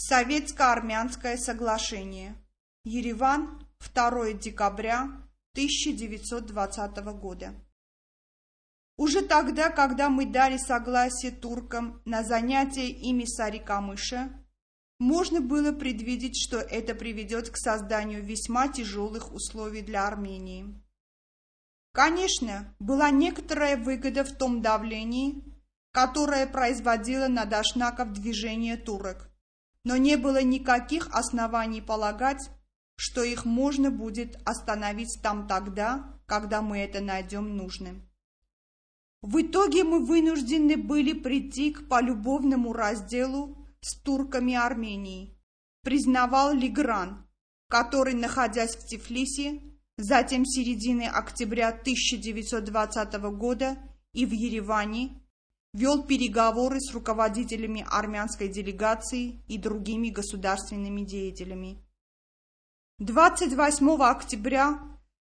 Советско-армянское соглашение. Ереван, 2 декабря 1920 года. Уже тогда, когда мы дали согласие туркам на занятие ими Сарикамыша, можно было предвидеть, что это приведет к созданию весьма тяжелых условий для Армении. Конечно, была некоторая выгода в том давлении, которое производило на Дашнаков движение турок но не было никаких оснований полагать, что их можно будет остановить там тогда, когда мы это найдем нужным. В итоге мы вынуждены были прийти к полюбовному разделу с турками Армении, признавал Лигран, который, находясь в Тифлисе, затем в середине октября 1920 года и в Ереване вел переговоры с руководителями армянской делегации и другими государственными деятелями. 28 октября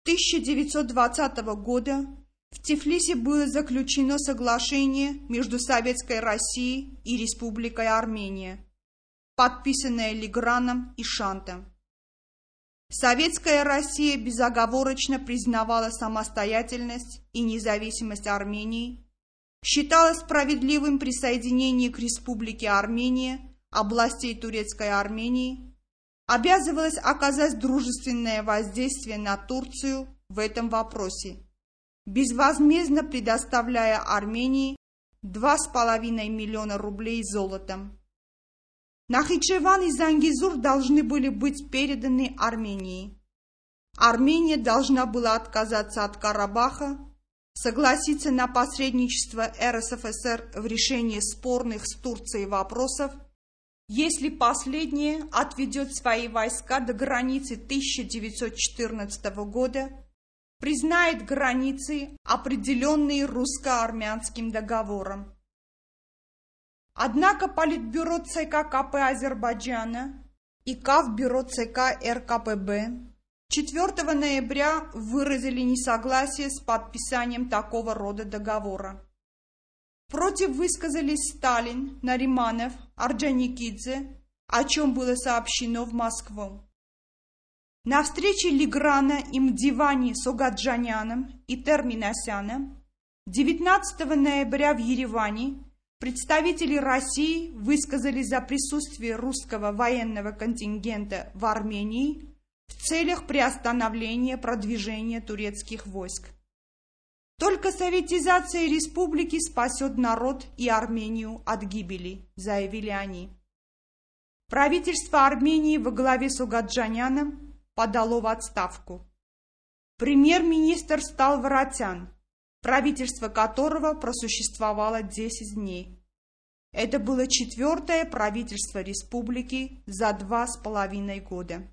1920 года в Тифлисе было заключено соглашение между Советской Россией и Республикой Армения, подписанное Леграном и Шантом. Советская Россия безоговорочно признавала самостоятельность и независимость Армении считала справедливым присоединение к Республике Армения областей Турецкой Армении, обязывалась оказать дружественное воздействие на Турцию в этом вопросе, безвозмездно предоставляя Армении 2,5 миллиона рублей золотом. Нахичеван и Зангизур должны были быть переданы Армении. Армения должна была отказаться от Карабаха согласиться на посредничество РСФСР в решении спорных с Турцией вопросов, если последняя отведет свои войска до границы 1914 года, признает границы, определенные русско-армянским договором. Однако Политбюро ЦК КП Азербайджана и Кавбюро ЦК РКПБ 4 ноября выразили несогласие с подписанием такого рода договора. Против высказались Сталин, Нариманов, Орджоникидзе, о чем было сообщено в Москву. На встрече Лиграна и Мдивани с Огаджаняном и Терминасяном 19 ноября в Ереване представители России высказали за присутствие русского военного контингента в Армении целях приостановления продвижения турецких войск. Только советизация республики спасет народ и Армению от гибели, заявили они. Правительство Армении во главе с Угаджаняном подало в отставку. Премьер-министр стал Воротян, правительство которого просуществовало 10 дней. Это было четвертое правительство республики за два с половиной года.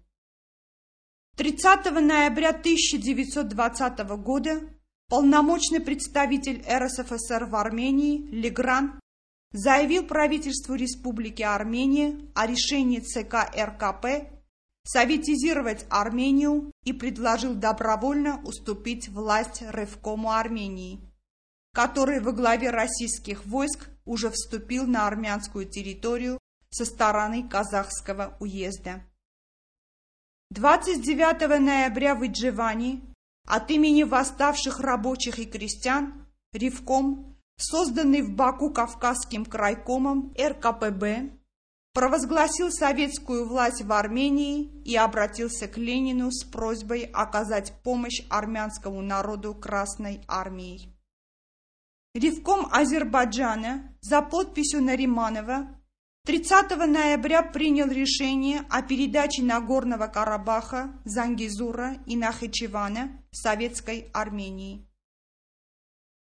30 ноября 1920 года полномочный представитель РСФСР в Армении Легран заявил правительству Республики Армения о решении ЦК РКП советизировать Армению и предложил добровольно уступить власть Ревкому Армении, который во главе российских войск уже вступил на армянскую территорию со стороны казахского уезда. 29 ноября в Идживане от имени восставших рабочих и крестьян Ревком, созданный в Баку Кавказским крайкомом РКПБ, провозгласил советскую власть в Армении и обратился к Ленину с просьбой оказать помощь армянскому народу Красной Армией. Ревком Азербайджана за подписью Нариманова 30 ноября принял решение о передаче Нагорного Карабаха, Зангизура и Нахичевана Советской Армении.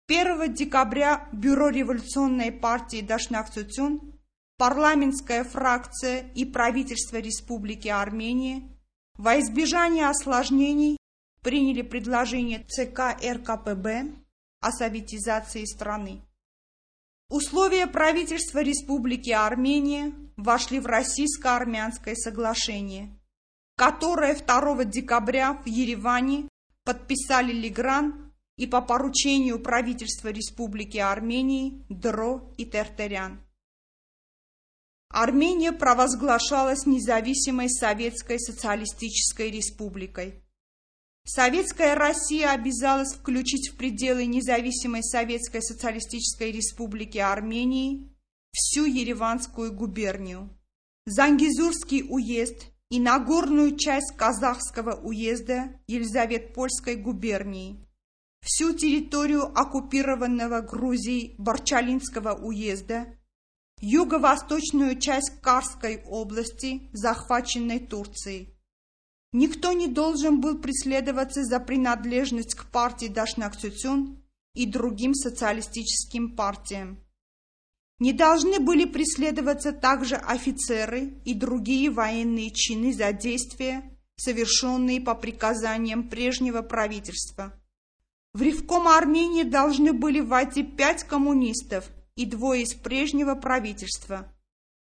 1 декабря Бюро революционной партии Дашнакцутюн, парламентская фракция и правительство Республики Армения во избежание осложнений приняли предложение ЦК РКПБ о советизации страны. Условия правительства Республики Армения вошли в Российско-Армянское соглашение, которое 2 декабря в Ереване подписали Легран и по поручению правительства Республики Армении Дро и Тертерян. Армения провозглашалась независимой Советской Социалистической Республикой. Советская Россия обязалась включить в пределы независимой Советской Социалистической Республики Армении всю Ереванскую губернию, Зангизурский уезд и Нагорную часть Казахского уезда Елизаветпольской губернии, всю территорию оккупированного Грузией Барчалинского уезда, юго-восточную часть Карской области, захваченной Турцией. Никто не должен был преследоваться за принадлежность к партии Дашнак-Цюцюн и другим социалистическим партиям. Не должны были преследоваться также офицеры и другие военные чины за действия, совершенные по приказаниям прежнего правительства. В Ревком Армении должны были войти пять коммунистов и двое из прежнего правительства,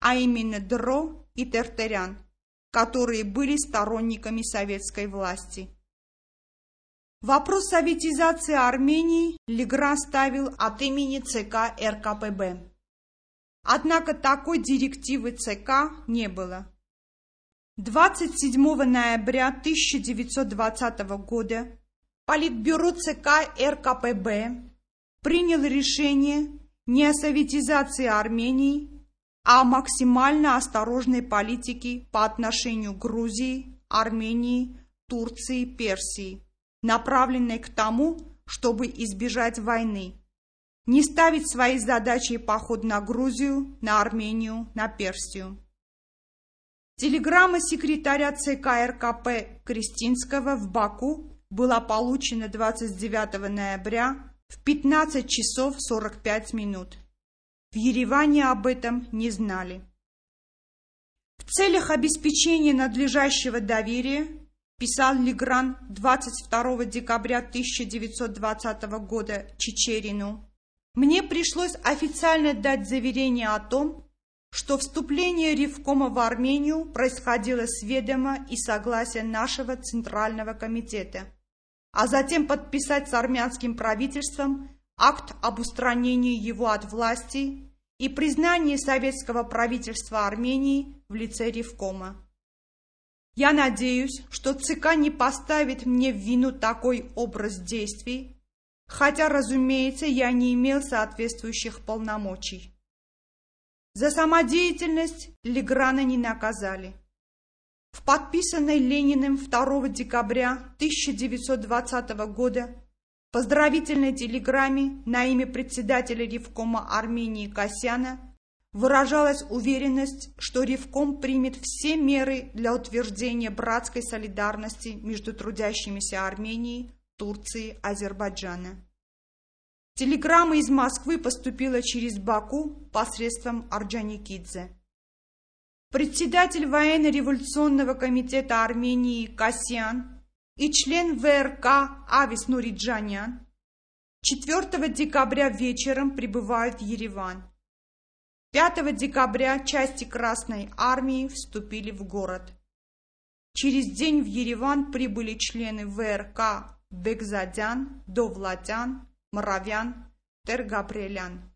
а именно Дро и Тертерян, которые были сторонниками советской власти. Вопрос советизации Армении Легран ставил от имени ЦК РКПБ. Однако такой директивы ЦК не было. 27 ноября 1920 года Политбюро ЦК РКПБ принял решение не о советизации Армении, о максимально осторожной политике по отношению к Грузии, Армении, Турции, Персии, направленной к тому, чтобы избежать войны не ставить своей задачей поход на Грузию, на Армению, на Персию. Телеграмма секретаря ЦК РКП Кристинского в Баку была получена 29 ноября в 15 часов 45 минут. В Ереване об этом не знали. В целях обеспечения надлежащего доверия писал Легран 22 декабря 1920 года Чечерину мне пришлось официально дать заверение о том, что вступление Ревкома в Армению происходило с ведома и согласия нашего Центрального комитета, а затем подписать с армянским правительством акт об устранении его от власти и признании советского правительства Армении в лице Ревкома. Я надеюсь, что ЦК не поставит мне в вину такой образ действий, хотя, разумеется, я не имел соответствующих полномочий. За самодеятельность Леграна не наказали. В подписанной Лениным 2 декабря 1920 года поздравительной телеграмме на имя председателя Ревкома Армении Касяна выражалась уверенность, что Ревком примет все меры для утверждения братской солидарности между трудящимися Арменией Турции, Азербайджана. Телеграмма из Москвы поступила через Баку посредством Орджоникидзе. Председатель военно-революционного комитета Армении Касьян и член ВРК Авис Нуриджанян 4 декабря вечером прибывают в Ереван. 5 декабря части Красной Армии вступили в город. Через день в Ереван прибыли члены ВРК Бекзадян, Довлатян, Моровян, Тер Габриэлян.